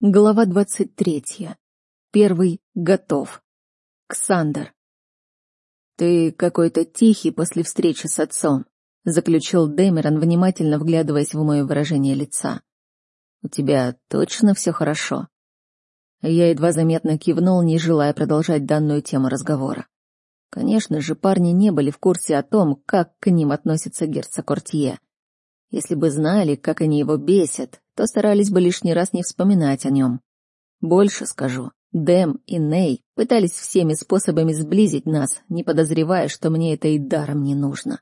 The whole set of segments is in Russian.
Глава двадцать третья. Первый готов. Ксандр. «Ты какой-то тихий после встречи с отцом», — заключил Дэмерон, внимательно вглядываясь в мое выражение лица. «У тебя точно все хорошо?» Я едва заметно кивнул, не желая продолжать данную тему разговора. Конечно же, парни не были в курсе о том, как к ним относится герцог Кортье. Если бы знали, как они его бесят, то старались бы лишний раз не вспоминать о нем. Больше скажу, Дэм и Ней пытались всеми способами сблизить нас, не подозревая, что мне это и даром не нужно.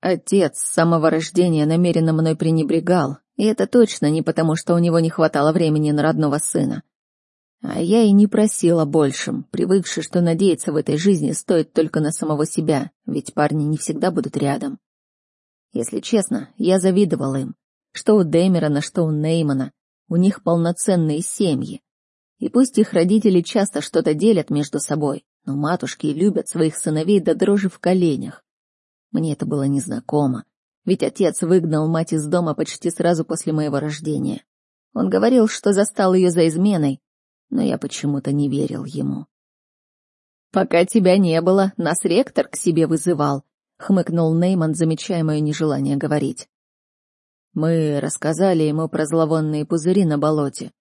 Отец с самого рождения намеренно мной пренебрегал, и это точно не потому, что у него не хватало времени на родного сына. А я и не просила большим, привыкши, что надеяться в этой жизни стоит только на самого себя, ведь парни не всегда будут рядом. Если честно, я завидовала им. Что у Дэмерона, что у Неймана. У них полноценные семьи. И пусть их родители часто что-то делят между собой, но матушки любят своих сыновей до дрожи в коленях. Мне это было незнакомо, ведь отец выгнал мать из дома почти сразу после моего рождения. Он говорил, что застал ее за изменой, но я почему-то не верил ему. «Пока тебя не было, нас ректор к себе вызывал», — хмыкнул Нейман, замечая мое нежелание говорить. Мы рассказали ему про зловонные пузыри на болоте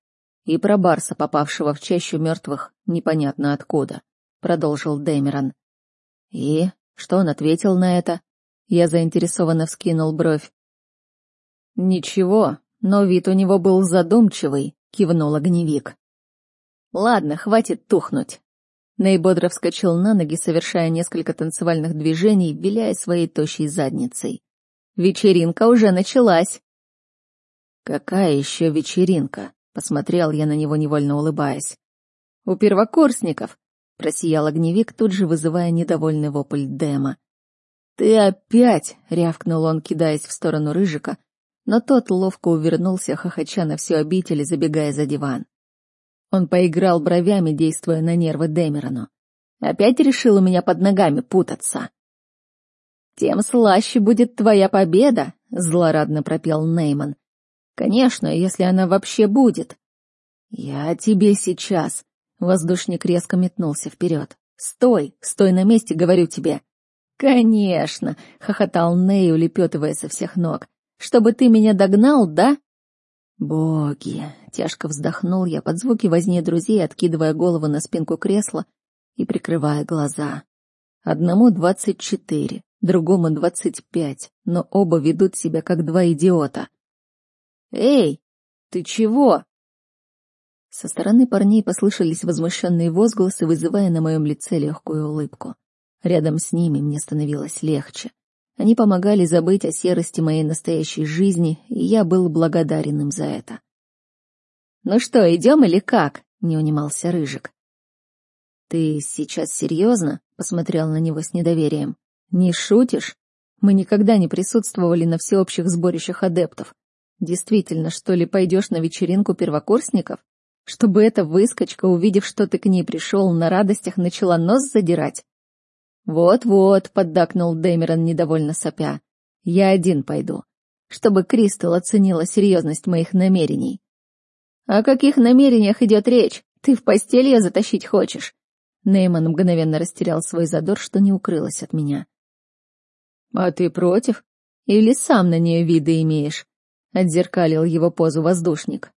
и про барса, попавшего в чащу мертвых непонятно откуда, продолжил Дэмерон. И что он ответил на это? Я заинтересованно вскинул бровь. Ничего, но вид у него был задумчивый, кивнул огневик. Ладно, хватит тухнуть. Ней бодро вскочил на ноги, совершая несколько танцевальных движений, виляя своей тощей задницей. Вечеринка уже началась. Какая еще вечеринка? Посмотрел я на него, невольно улыбаясь. У первокурсников, просиял огневик, тут же вызывая недовольный вопль Дэма. Ты опять, рявкнул он, кидаясь в сторону рыжика, но тот ловко увернулся, хохоча на всю обитель забегая за диван. Он поиграл бровями, действуя на нервы Дэмерону. Опять решил у меня под ногами путаться. «Тем слаще будет твоя победа», — злорадно пропел Нейман. «Конечно, если она вообще будет». «Я тебе сейчас», — воздушник резко метнулся вперед. «Стой, стой на месте, говорю тебе». «Конечно», — хохотал Ней, улепетывая со всех ног. «Чтобы ты меня догнал, да?» «Боги!» — тяжко вздохнул я под звуки возни друзей, откидывая голову на спинку кресла и прикрывая глаза. Одному двадцать четыре, другому двадцать пять, но оба ведут себя как два идиота. «Эй, ты чего?» Со стороны парней послышались возмущенные возгласы, вызывая на моем лице легкую улыбку. Рядом с ними мне становилось легче. Они помогали забыть о серости моей настоящей жизни, и я был благодарен им за это. «Ну что, идем или как?» — не унимался Рыжик. «Ты сейчас серьезно?» — посмотрел на него с недоверием. «Не шутишь? Мы никогда не присутствовали на всеобщих сборищах адептов. Действительно, что ли, пойдешь на вечеринку первокурсников? Чтобы эта выскочка, увидев, что ты к ней пришел, на радостях начала нос задирать?» «Вот-вот», — поддакнул Дэмерон, недовольно сопя. «Я один пойду, чтобы Кристал оценила серьезность моих намерений». «О каких намерениях идет речь? Ты в постель ее затащить хочешь?» Нейман мгновенно растерял свой задор, что не укрылось от меня. «А ты против? Или сам на нее виды имеешь?» — отзеркалил его позу воздушник.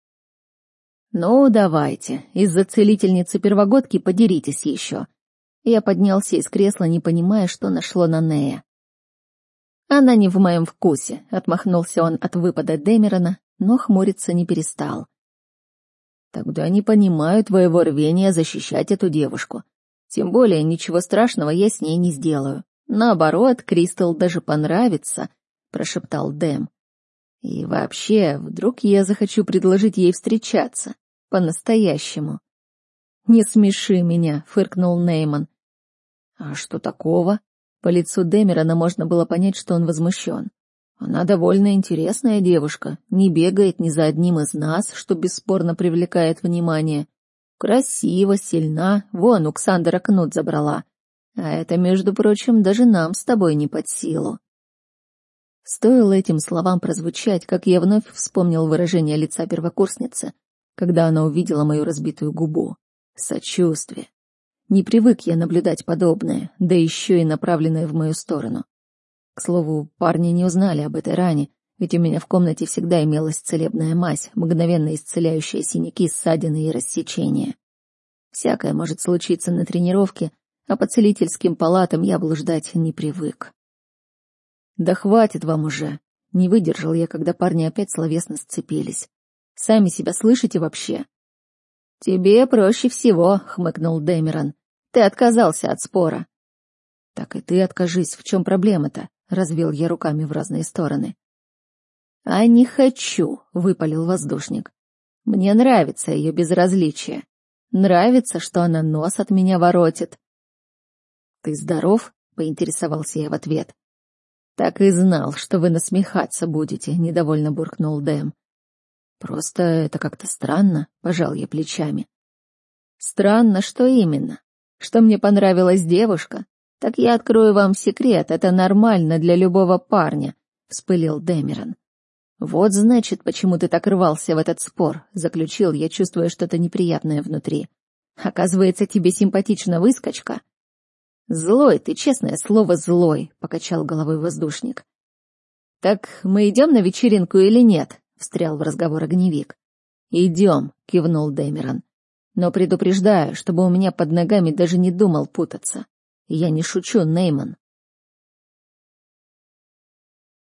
«Ну, давайте, из-за целительницы первогодки подеритесь еще». Я поднялся из кресла, не понимая, что нашло на Нея. «Она не в моем вкусе», — отмахнулся он от выпада Демерона, но хмуриться не перестал. «Тогда не понимаю твоего рвения защищать эту девушку. Тем более ничего страшного я с ней не сделаю. Наоборот, Кристал даже понравится, прошептал Дэм. И вообще, вдруг я захочу предложить ей встречаться. По-настоящему. Не смеши меня, фыркнул Нейман. А что такого? По лицу Демерона можно было понять, что он возмущен. Она довольно интересная девушка, не бегает ни за одним из нас, что бесспорно привлекает внимание. Красиво, сильна, вон у Ксандера кнут забрала. А это, между прочим, даже нам с тобой не под силу. Стоило этим словам прозвучать, как я вновь вспомнил выражение лица первокурсницы, когда она увидела мою разбитую губу. Сочувствие. Не привык я наблюдать подобное, да еще и направленное в мою сторону. К слову, парни не узнали об этой ране, ведь у меня в комнате всегда имелась целебная мазь, мгновенно исцеляющая синяки, ссадины и рассечения. Всякое может случиться на тренировке, а по целительским палатам я блуждать не привык. Да хватит вам уже. Не выдержал я, когда парни опять словесно сцепились. Сами себя слышите вообще? Тебе проще всего, хмыкнул Дэмерон. Ты отказался от спора. Так и ты откажись, в чем проблема-то? Развел я руками в разные стороны. А не хочу, выпалил воздушник. Мне нравится ее безразличие. Нравится, что она нос от меня воротит. Ты здоров? поинтересовался я в ответ. Так и знал, что вы насмехаться будете, недовольно буркнул Дэм. Просто это как-то странно, пожал я плечами. Странно, что именно? Что мне понравилась девушка? Так я открою вам секрет, это нормально для любого парня, вспылил Дэмерон. Вот значит, почему ты так рвался в этот спор, заключил я, чувствуя что-то неприятное внутри. Оказывается, тебе симпатична выскочка. «Злой ты, честное слово, злой», — покачал головой воздушник. «Так мы идем на вечеринку или нет?» — встрял в разговор огневик. «Идем», — кивнул Дэмерон. «Но предупреждаю, чтобы у меня под ногами даже не думал путаться. Я не шучу, Нейман».